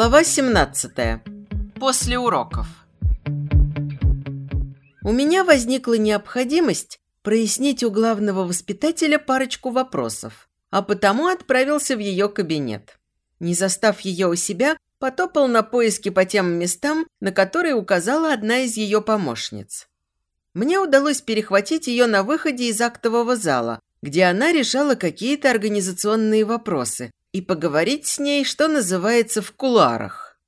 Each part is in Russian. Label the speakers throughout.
Speaker 1: Глава 17. После уроков. У меня возникла необходимость прояснить у главного воспитателя парочку вопросов, а потому отправился в ее кабинет. Не застав ее у себя, потопал на поиски по тем местам, на которые указала одна из ее помощниц. Мне удалось перехватить ее на выходе из актового зала, где она решала какие-то организационные вопросы, и поговорить с ней, что называется, в куларах.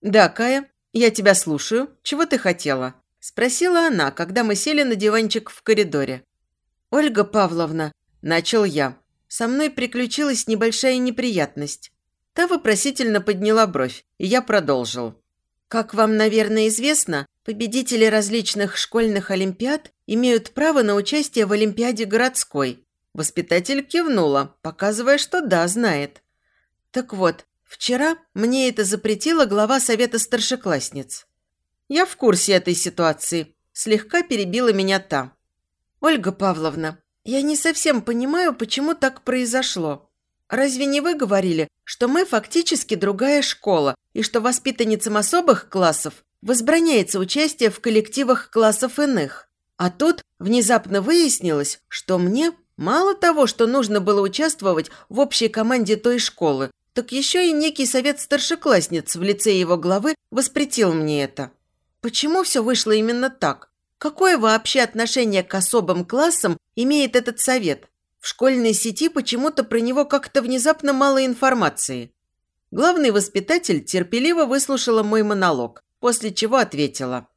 Speaker 1: «Да, Кая, я тебя слушаю. Чего ты хотела?» – спросила она, когда мы сели на диванчик в коридоре. «Ольга Павловна», – начал я, – «со мной приключилась небольшая неприятность». Та вопросительно подняла бровь, и я продолжил. Как вам, наверное, известно, победители различных школьных олимпиад имеют право на участие в Олимпиаде городской. Воспитатель кивнула, показывая, что да, знает. Так вот, вчера мне это запретила глава совета старшеклассниц. Я в курсе этой ситуации. Слегка перебила меня та. Ольга Павловна, я не совсем понимаю, почему так произошло. Разве не вы говорили, что мы фактически другая школа, и что воспитанницам особых классов возбраняется участие в коллективах классов иных? А тут внезапно выяснилось, что мне мало того, что нужно было участвовать в общей команде той школы, так еще и некий совет старшеклассниц в лице его главы воспретил мне это. Почему все вышло именно так? Какое вообще отношение к особым классам имеет этот совет? В школьной сети почему-то про него как-то внезапно мало информации. Главный воспитатель терпеливо выслушала мой монолог, после чего ответила.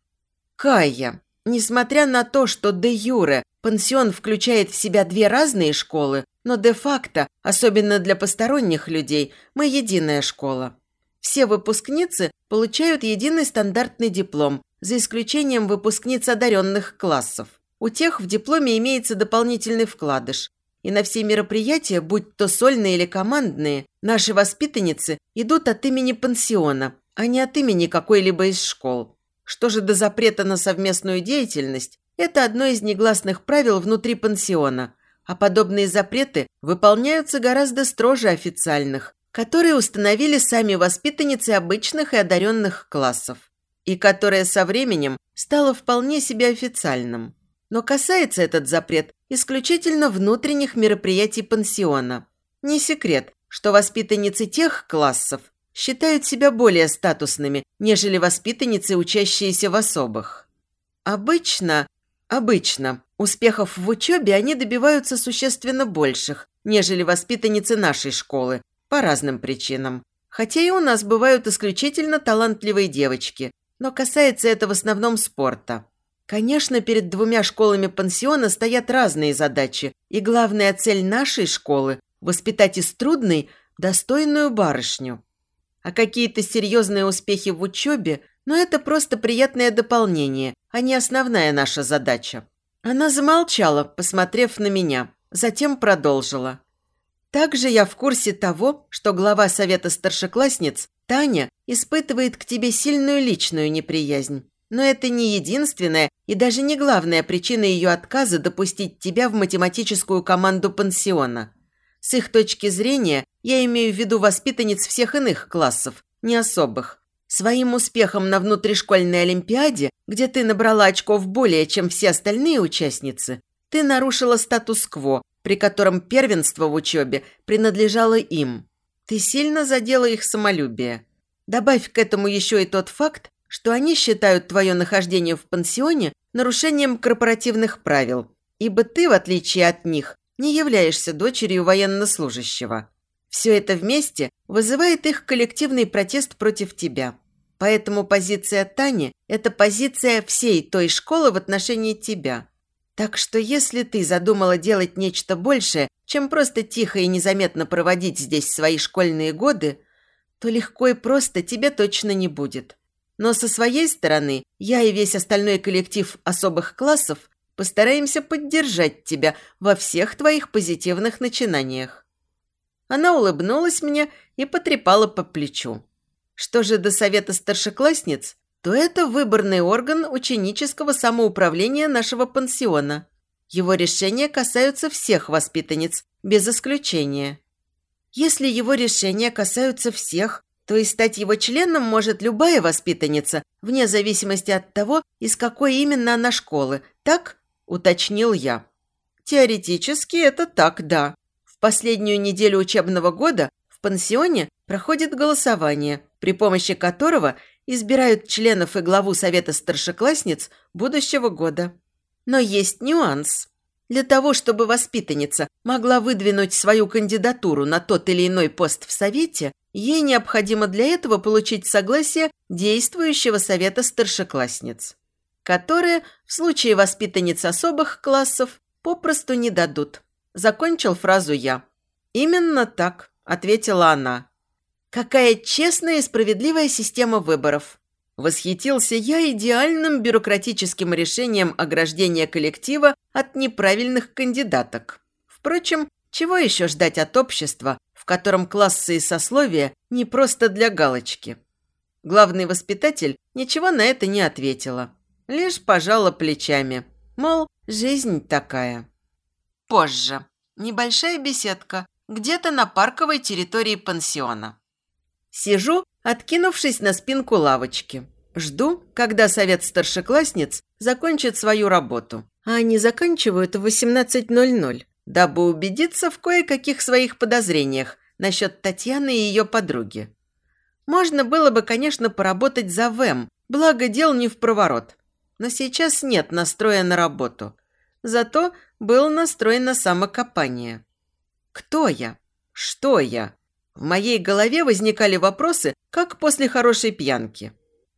Speaker 1: «Кая, несмотря на то, что де юре пансион включает в себя две разные школы, но де-факто, особенно для посторонних людей, мы единая школа. Все выпускницы получают единый стандартный диплом, за исключением выпускниц одаренных классов. У тех в дипломе имеется дополнительный вкладыш, и на все мероприятия, будь то сольные или командные, наши воспитанницы идут от имени пансиона, а не от имени какой-либо из школ. Что же до запрета на совместную деятельность, это одно из негласных правил внутри пансиона, а подобные запреты выполняются гораздо строже официальных, которые установили сами воспитанницы обычных и одаренных классов, и которое со временем стало вполне себе официальным. Но касается этот запрет исключительно внутренних мероприятий пансиона. Не секрет, что воспитанницы тех классов считают себя более статусными, нежели воспитанницы, учащиеся в особых. Обычно, обычно, успехов в учебе они добиваются существенно больших, нежели воспитанницы нашей школы, по разным причинам. Хотя и у нас бывают исключительно талантливые девочки, но касается это в основном спорта. Конечно, перед двумя школами пансиона стоят разные задачи, и главная цель нашей школы – воспитать из трудной достойную барышню. А какие-то серьезные успехи в учебе, но это просто приятное дополнение, а не основная наша задача. Она замолчала, посмотрев на меня, затем продолжила. Также я в курсе того, что глава совета старшеклассниц, Таня, испытывает к тебе сильную личную неприязнь. Но это не единственная и даже не главная причина ее отказа допустить тебя в математическую команду пансиона. С их точки зрения я имею в виду воспитанниц всех иных классов, не особых. Своим успехом на внутришкольной олимпиаде, где ты набрала очков более, чем все остальные участницы, ты нарушила статус-кво, при котором первенство в учебе принадлежало им. Ты сильно задела их самолюбие. Добавь к этому еще и тот факт, что они считают твое нахождение в пансионе нарушением корпоративных правил, ибо ты, в отличие от них, не являешься дочерью военнослужащего. Все это вместе вызывает их коллективный протест против тебя. Поэтому позиция Тани – это позиция всей той школы в отношении тебя. Так что если ты задумала делать нечто большее, чем просто тихо и незаметно проводить здесь свои школьные годы, то легко и просто тебе точно не будет. Но со своей стороны я и весь остальной коллектив особых классов постараемся поддержать тебя во всех твоих позитивных начинаниях». Она улыбнулась мне и потрепала по плечу. Что же до совета старшеклассниц, то это выборный орган ученического самоуправления нашего пансиона. Его решения касаются всех воспитанниц, без исключения. Если его решения касаются всех, То есть стать его членом может любая воспитанница, вне зависимости от того, из какой именно она школы, так?» – уточнил я. «Теоретически это так, да. Последнюю неделю учебного года в пансионе проходит голосование, при помощи которого избирают членов и главу Совета старшеклассниц будущего года. Но есть нюанс. Для того, чтобы воспитанница могла выдвинуть свою кандидатуру на тот или иной пост в Совете, ей необходимо для этого получить согласие действующего Совета старшеклассниц, которые в случае воспитанниц особых классов попросту не дадут. Закончил фразу я. «Именно так», – ответила она. «Какая честная и справедливая система выборов. Восхитился я идеальным бюрократическим решением ограждения коллектива от неправильных кандидаток. Впрочем, чего еще ждать от общества, в котором классы и сословия не просто для галочки? Главный воспитатель ничего на это не ответила. Лишь пожала плечами. Мол, жизнь такая. Позже. Небольшая беседка. Где-то на парковой территории пансиона. Сижу откинувшись на спинку лавочки. Жду, когда совет старшеклассниц закончит свою работу. А они заканчивают в 18.00, дабы убедиться в кое-каких своих подозрениях насчет Татьяны и ее подруги. Можно было бы, конечно, поработать за ВЭМ, благо дел не в проворот. Но сейчас нет настроя на работу. Зато был настрой на самокопание. Кто я? Что я? В моей голове возникали вопросы, как после хорошей пьянки.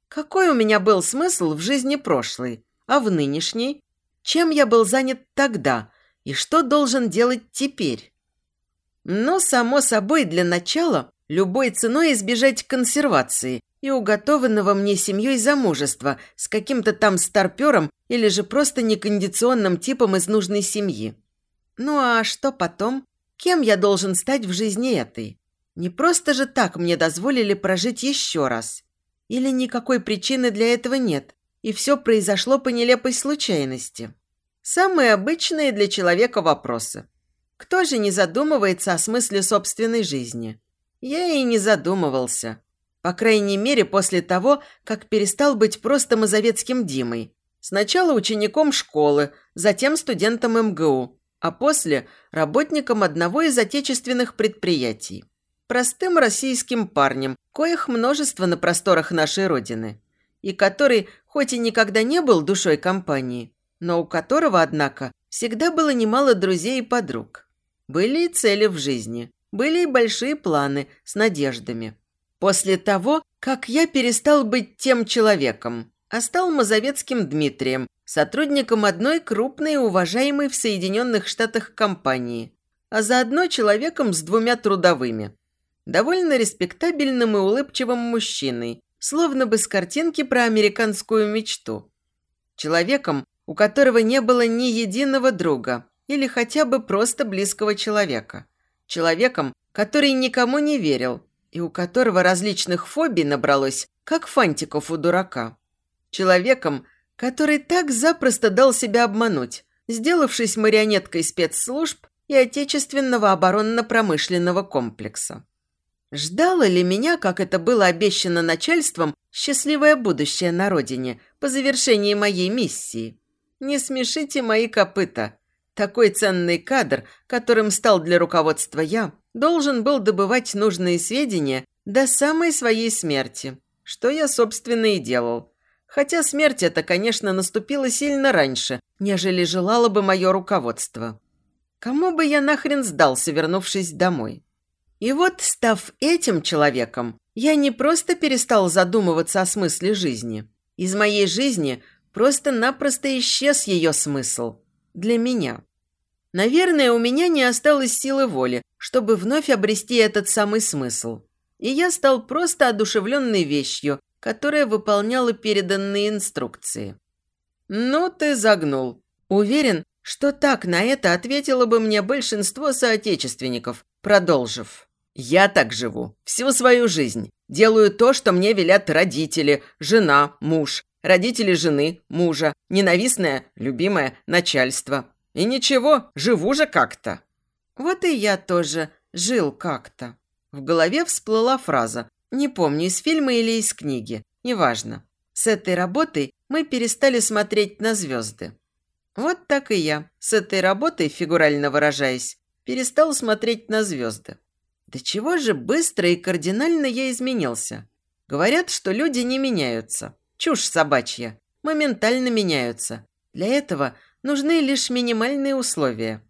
Speaker 1: Какой у меня был смысл в жизни прошлой, а в нынешней? Чем я был занят тогда и что должен делать теперь? Но, само собой, для начала любой ценой избежать консервации и уготованного мне семьей замужества с каким-то там старпером или же просто некондиционным типом из нужной семьи. Ну а что потом? Кем я должен стать в жизни этой? Не просто же так мне дозволили прожить еще раз. Или никакой причины для этого нет, и все произошло по нелепой случайности. Самые обычные для человека вопросы. Кто же не задумывается о смысле собственной жизни? Я и не задумывался. По крайней мере, после того, как перестал быть просто мазовецким Димой. Сначала учеником школы, затем студентом МГУ, а после – работником одного из отечественных предприятий простым российским парнем, коих множество на просторах нашей Родины, и который, хоть и никогда не был душой компании, но у которого, однако, всегда было немало друзей и подруг. Были и цели в жизни, были и большие планы с надеждами. После того, как я перестал быть тем человеком, а стал Мазовецким Дмитрием, сотрудником одной крупной и уважаемой в Соединенных Штатах компании, а заодно человеком с двумя трудовыми довольно респектабельным и улыбчивым мужчиной, словно бы с картинки про американскую мечту. Человеком, у которого не было ни единого друга или хотя бы просто близкого человека. Человеком, который никому не верил и у которого различных фобий набралось, как фантиков у дурака. Человеком, который так запросто дал себя обмануть, сделавшись марионеткой спецслужб и отечественного оборонно-промышленного комплекса. Ждало ли меня, как это было обещано начальством, счастливое будущее на родине по завершении моей миссии? Не смешите мои копыта. Такой ценный кадр, которым стал для руководства я, должен был добывать нужные сведения до самой своей смерти, что я, собственно, и делал. Хотя смерть эта, конечно, наступила сильно раньше, нежели желало бы мое руководство. Кому бы я нахрен сдался, вернувшись домой? И вот, став этим человеком, я не просто перестал задумываться о смысле жизни. Из моей жизни просто-напросто исчез ее смысл. Для меня. Наверное, у меня не осталось силы воли, чтобы вновь обрести этот самый смысл. И я стал просто одушевленной вещью, которая выполняла переданные инструкции. «Ну, ты загнул. Уверен, что так на это ответило бы мне большинство соотечественников, продолжив. Я так живу. Всю свою жизнь. Делаю то, что мне велят родители, жена, муж, родители жены, мужа, ненавистное, любимое начальство. И ничего, живу же как-то. Вот и я тоже жил как-то. В голове всплыла фраза, Не помню, из фильма или из книги, неважно. С этой работой мы перестали смотреть на звезды. Вот так и я, с этой работой, фигурально выражаясь, перестал смотреть на звезды. Да чего же быстро и кардинально я изменился? Говорят, что люди не меняются. Чушь собачья. Моментально меняются. Для этого нужны лишь минимальные условия.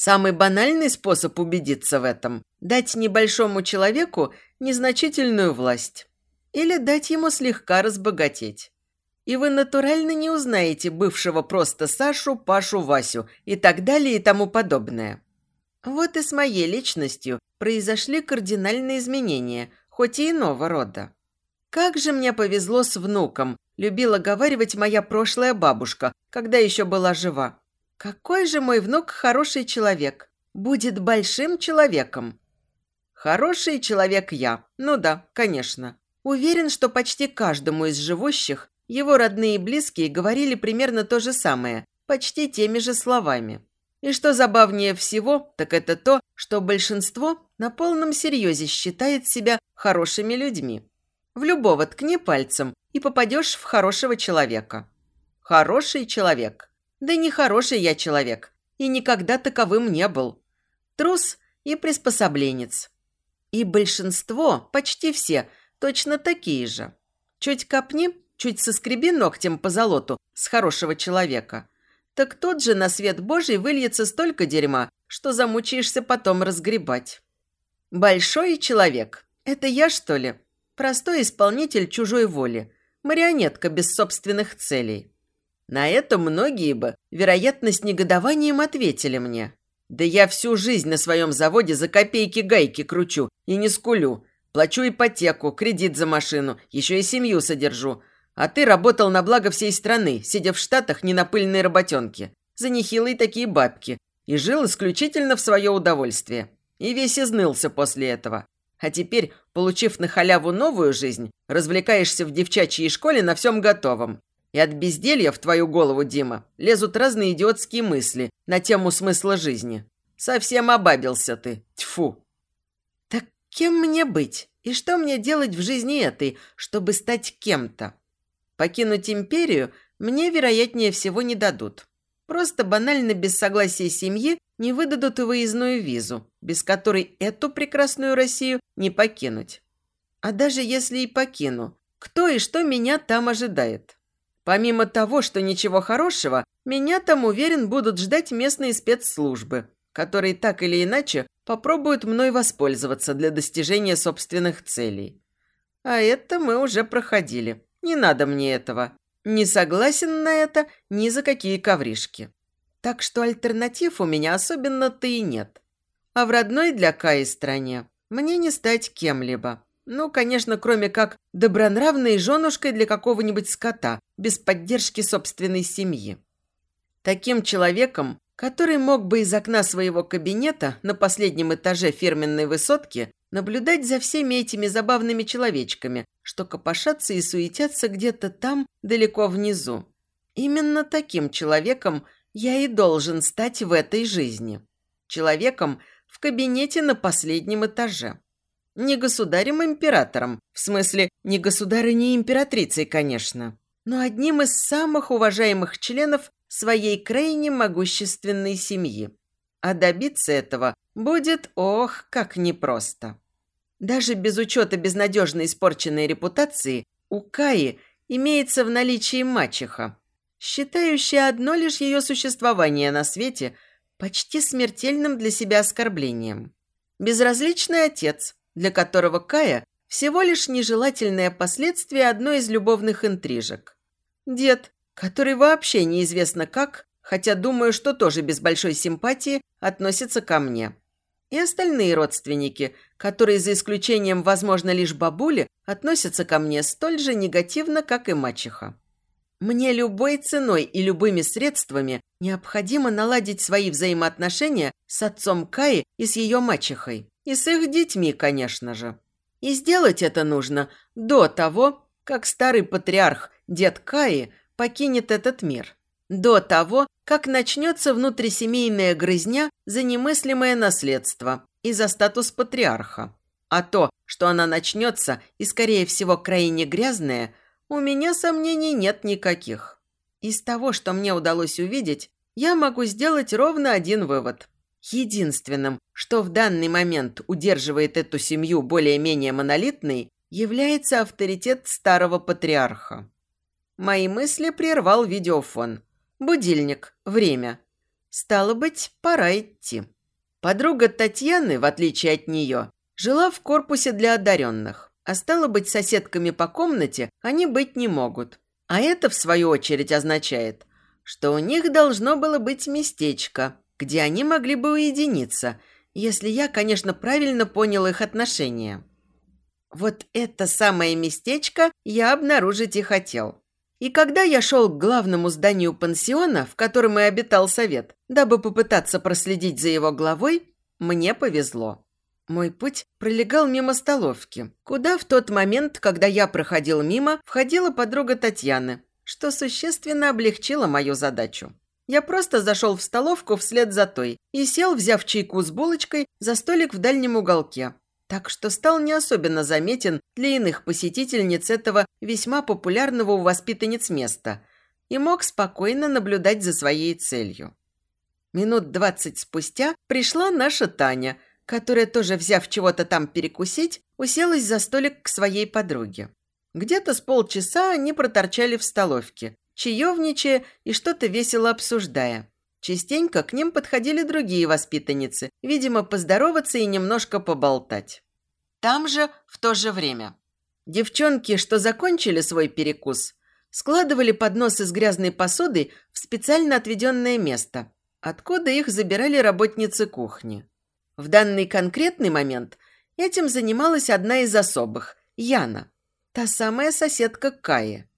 Speaker 1: Самый банальный способ убедиться в этом – дать небольшому человеку незначительную власть. Или дать ему слегка разбогатеть. И вы натурально не узнаете бывшего просто Сашу, Пашу, Васю и так далее и тому подобное. Вот и с моей личностью произошли кардинальные изменения, хоть и иного рода. Как же мне повезло с внуком, любила говаривать моя прошлая бабушка, когда еще была жива. Какой же мой внук хороший человек. Будет большим человеком. Хороший человек я. Ну да, конечно. Уверен, что почти каждому из живущих его родные и близкие говорили примерно то же самое, почти теми же словами. И что забавнее всего, так это то, что большинство на полном серьезе считает себя хорошими людьми. В любого ткни пальцем и попадешь в хорошего человека. Хороший человек. Да не хороший я человек. И никогда таковым не был. Трус и приспособленец. И большинство, почти все, точно такие же. Чуть копни, чуть соскреби ногтем по золоту с хорошего человека. Так тот же на свет Божий выльется столько дерьма, что замучаешься потом разгребать. Большой человек. Это я, что ли? Простой исполнитель чужой воли. Марионетка без собственных целей. На это многие бы, вероятно, с негодованием ответили мне. Да я всю жизнь на своем заводе за копейки гайки кручу и не скулю. Плачу ипотеку, кредит за машину, еще и семью содержу. А ты работал на благо всей страны, сидя в Штатах не на пыльной работенке. За нехилые такие бабки. И жил исключительно в свое удовольствие. И весь изнылся после этого. А теперь, получив на халяву новую жизнь, развлекаешься в девчачьей школе на всем готовом. И от безделья в твою голову, Дима, лезут разные идиотские мысли на тему смысла жизни. Совсем обабился ты. Тьфу. Так кем мне быть? И что мне делать в жизни этой, чтобы стать кем-то? Покинуть империю мне, вероятнее всего, не дадут. Просто банально без согласия семьи не выдадут и выездную визу, без которой эту прекрасную Россию не покинуть. А даже если и покину, кто и что меня там ожидает? Помимо того, что ничего хорошего, меня там, уверен, будут ждать местные спецслужбы, которые так или иначе попробуют мной воспользоваться для достижения собственных целей. А это мы уже проходили. Не надо мне этого. Не согласен на это ни за какие ковришки. Так что альтернатив у меня особенно-то и нет. А в родной для Каи стране мне не стать кем-либо. Ну, конечно, кроме как добронравной женушкой для какого-нибудь скота, без поддержки собственной семьи. Таким человеком, который мог бы из окна своего кабинета на последнем этаже фирменной высотки наблюдать за всеми этими забавными человечками, что копошатся и суетятся где-то там, далеко внизу. Именно таким человеком – я и должен стать в этой жизни. Человеком в кабинете на последнем этаже. Не государем-императором, в смысле, не государыней-императрицей, конечно, но одним из самых уважаемых членов своей крайне могущественной семьи. А добиться этого будет, ох, как непросто. Даже без учета безнадежно испорченной репутации, у Каи имеется в наличии мачеха, считающая одно лишь ее существование на свете почти смертельным для себя оскорблением. Безразличный отец, для которого Кая всего лишь нежелательное последствие одной из любовных интрижек. Дед, который вообще неизвестно как, хотя думаю, что тоже без большой симпатии относится ко мне. И остальные родственники, которые за исключением, возможно, лишь бабули, относятся ко мне столь же негативно, как и мачеха. Мне любой ценой и любыми средствами необходимо наладить свои взаимоотношения с отцом Каи и с ее мачехой. И с их детьми, конечно же. И сделать это нужно до того, как старый патриарх, дед Каи, покинет этот мир. До того, как начнется внутрисемейная грызня за немыслимое наследство и за статус патриарха. А то, что она начнется и, скорее всего, крайне грязная, у меня сомнений нет никаких. Из того, что мне удалось увидеть, я могу сделать ровно один вывод. Единственным, что в данный момент удерживает эту семью более-менее монолитной, является авторитет старого патриарха. Мои мысли прервал видеофон. Будильник. Время. Стало быть, пора идти. Подруга Татьяны, в отличие от нее, жила в корпусе для одаренных, а стало быть, соседками по комнате они быть не могут. А это, в свою очередь, означает, что у них должно было быть местечко, где они могли бы уединиться, если я, конечно, правильно понял их отношения. Вот это самое местечко я обнаружить и хотел. И когда я шел к главному зданию пансиона, в котором и обитал совет, дабы попытаться проследить за его главой, мне повезло. Мой путь пролегал мимо столовки, куда в тот момент, когда я проходил мимо, входила подруга Татьяны, что существенно облегчило мою задачу. Я просто зашел в столовку вслед за той и сел, взяв чайку с булочкой, за столик в дальнем уголке, так что стал не особенно заметен для иных посетительниц этого весьма популярного у воспитанниц места и мог спокойно наблюдать за своей целью. Минут двадцать спустя пришла наша Таня, которая, тоже взяв чего-то там перекусить, уселась за столик к своей подруге. Где-то с полчаса они проторчали в столовке, чаевничая и что-то весело обсуждая. Частенько к ним подходили другие воспитанницы, видимо, поздороваться и немножко поболтать. Там же в то же время. Девчонки, что закончили свой перекус, складывали подносы с грязной посудой в специально отведенное место, откуда их забирали работницы кухни. В данный конкретный момент этим занималась одна из особых – Яна, та самая соседка Каи.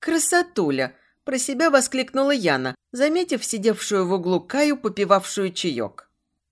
Speaker 1: «Красотуля!» Про себя воскликнула Яна, заметив сидевшую в углу Каю, попивавшую чаек.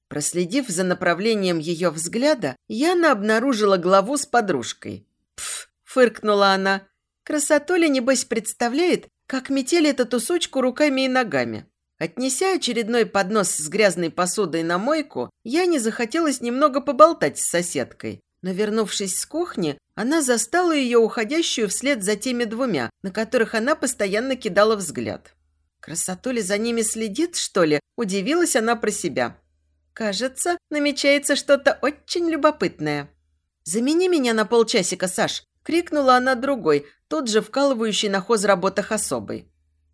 Speaker 1: Проследив за направлением ее взгляда, Яна обнаружила главу с подружкой. «Пф!» – фыркнула она. «Красотуля, небось, представляет, как метели эту сучку руками и ногами». Отнеся очередной поднос с грязной посудой на мойку, я не захотелось немного поболтать с соседкой, но, вернувшись с кухни, она застала ее уходящую вслед за теми двумя, на которых она постоянно кидала взгляд. Красотуля за ними следит, что ли? Удивилась она про себя. Кажется, намечается что-то очень любопытное. «Замени меня на полчасика, Саш!» – крикнула она другой, тут же вкалывающей на хозработах особой.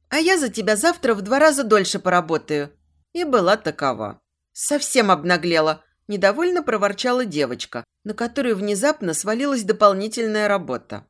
Speaker 1: «А я за тебя завтра в два раза дольше поработаю». И была такова. Совсем обнаглела – Недовольно проворчала девочка, на которую внезапно свалилась дополнительная работа.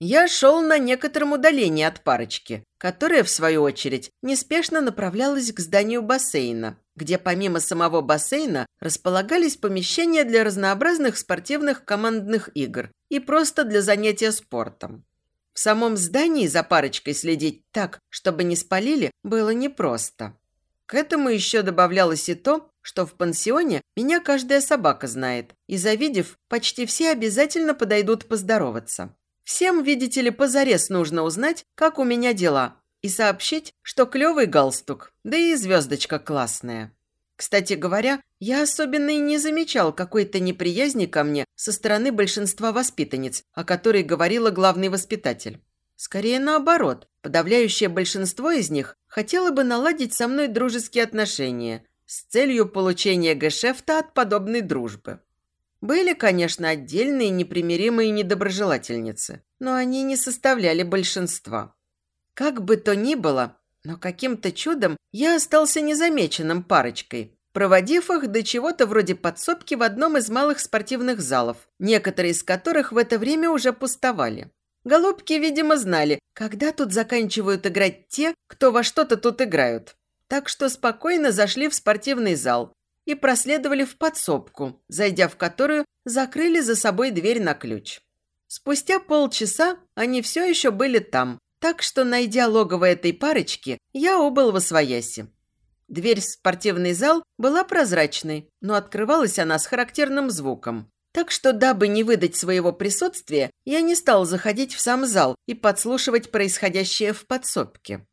Speaker 1: Я шел на некотором удалении от парочки, которая, в свою очередь, неспешно направлялась к зданию бассейна, где помимо самого бассейна располагались помещения для разнообразных спортивных командных игр и просто для занятия спортом. В самом здании за парочкой следить так, чтобы не спалили, было непросто. К этому еще добавлялось и то, что в пансионе меня каждая собака знает, и, завидев, почти все обязательно подойдут поздороваться. Всем, видите ли, позарез нужно узнать, как у меня дела, и сообщить, что клевый галстук, да и звездочка классная. Кстати говоря, я особенно и не замечал какой-то неприязни ко мне со стороны большинства воспитанниц, о которой говорила главный воспитатель. Скорее наоборот, подавляющее большинство из них хотело бы наладить со мной дружеские отношения – с целью получения гешефта от подобной дружбы. Были, конечно, отдельные непримиримые недоброжелательницы, но они не составляли большинства. Как бы то ни было, но каким-то чудом я остался незамеченным парочкой, проводив их до чего-то вроде подсобки в одном из малых спортивных залов, некоторые из которых в это время уже пустовали. Голубки, видимо, знали, когда тут заканчивают играть те, кто во что-то тут играют так что спокойно зашли в спортивный зал и проследовали в подсобку, зайдя в которую закрыли за собой дверь на ключ. Спустя полчаса они все еще были там, так что, найдя логово этой парочки, я убыл во свояси. Дверь в спортивный зал была прозрачной, но открывалась она с характерным звуком. Так что, дабы не выдать своего присутствия, я не стал заходить в сам зал и подслушивать происходящее в подсобке.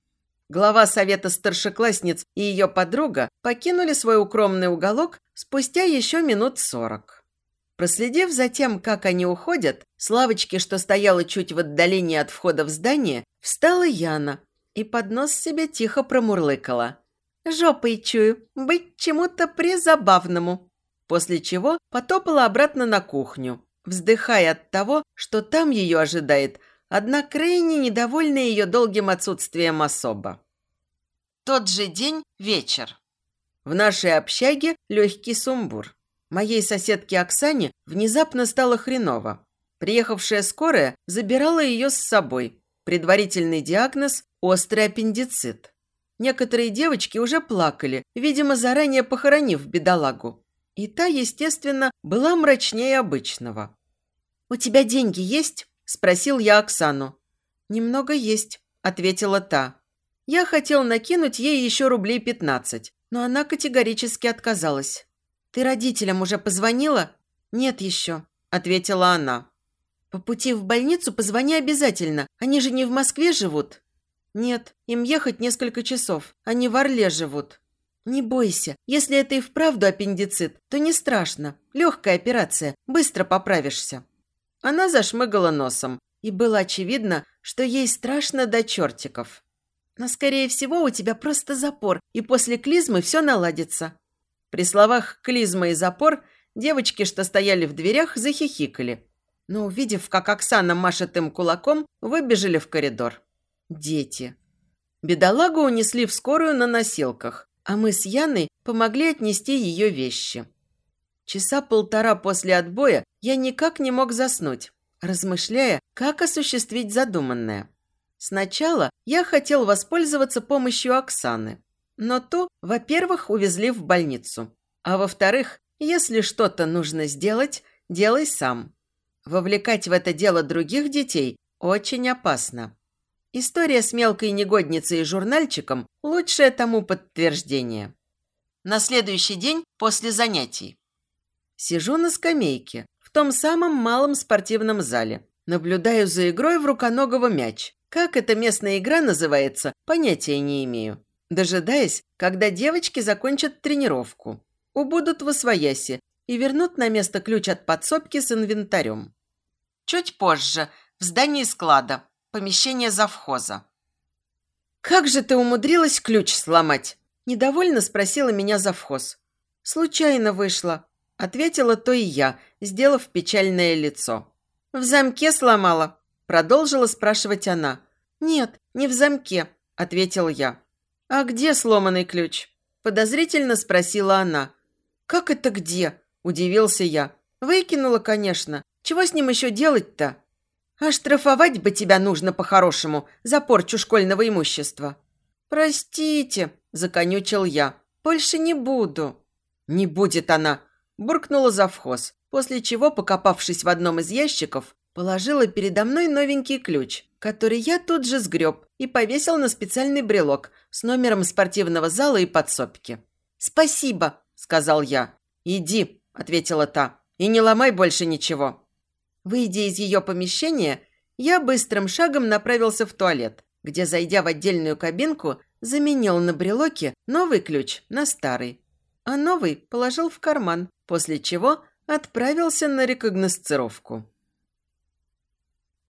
Speaker 1: Глава совета старшеклассниц и ее подруга покинули свой укромный уголок спустя еще минут сорок. Проследив за тем, как они уходят, с лавочки, что стояла чуть в отдалении от входа в здание, встала Яна и под нос себе тихо промурлыкала. «Жопой чую, быть чему-то призабавному». После чего потопала обратно на кухню, вздыхая от того, что там ее ожидает одна крайне недовольная ее долгим отсутствием особа. Тот же день – вечер. В нашей общаге легкий сумбур. Моей соседке Оксане внезапно стало хреново. Приехавшая скорая забирала ее с собой. Предварительный диагноз – острый аппендицит. Некоторые девочки уже плакали, видимо, заранее похоронив бедолагу. И та, естественно, была мрачнее обычного. «У тебя деньги есть?» – спросил я Оксану. «Немного есть», – ответила та. Я хотел накинуть ей еще рублей пятнадцать, но она категорически отказалась. «Ты родителям уже позвонила?» «Нет еще», – ответила она. «По пути в больницу позвони обязательно. Они же не в Москве живут?» «Нет, им ехать несколько часов. Они в Орле живут». «Не бойся. Если это и вправду аппендицит, то не страшно. Легкая операция. Быстро поправишься». Она зашмыгала носом, и было очевидно, что ей страшно до чертиков. «Но, скорее всего, у тебя просто запор, и после клизмы все наладится», при словах «клизма» и «запор» девочки, что стояли в дверях, захихикали. Но, увидев, как Оксана машет им кулаком, выбежали в коридор. Дети. Бедолагу унесли в скорую на носилках, а мы с Яной помогли отнести ее вещи. Часа полтора после отбоя я никак не мог заснуть, размышляя, как осуществить задуманное. Сначала я хотел воспользоваться помощью Оксаны. Но ту, во-первых, увезли в больницу. А во-вторых, если что-то нужно сделать, делай сам. Вовлекать в это дело других детей очень опасно. История с мелкой негодницей и журнальчиком – лучшее тому подтверждение. На следующий день после занятий. Сижу на скамейке в том самом малом спортивном зале. Наблюдаю за игрой в руконогого мяч. Как эта местная игра называется, понятия не имею дожидаясь, когда девочки закончат тренировку, убудут в освояси и вернут на место ключ от подсобки с инвентарем. Чуть позже, в здании склада, помещение завхоза. «Как же ты умудрилась ключ сломать?» – недовольно спросила меня завхоз. «Случайно вышло», – ответила то и я, сделав печальное лицо. «В замке сломала?» – продолжила спрашивать она. «Нет, не в замке», – ответил я. «А где сломанный ключ?» – подозрительно спросила она. «Как это где?» – удивился я. «Выкинула, конечно. Чего с ним еще делать-то?» «А штрафовать бы тебя нужно по-хорошему за порчу школьного имущества». «Простите», – законючил я. «Больше не буду». «Не будет она», – буркнула завхоз, после чего, покопавшись в одном из ящиков, положила передо мной новенький ключ, который я тут же сгреб и повесил на специальный брелок с номером спортивного зала и подсобки. «Спасибо», – сказал я. «Иди», – ответила та, – «и не ломай больше ничего». Выйдя из ее помещения, я быстрым шагом направился в туалет, где, зайдя в отдельную кабинку, заменил на брелоке новый ключ на старый, а новый положил в карман, после чего отправился на рекогносцировку.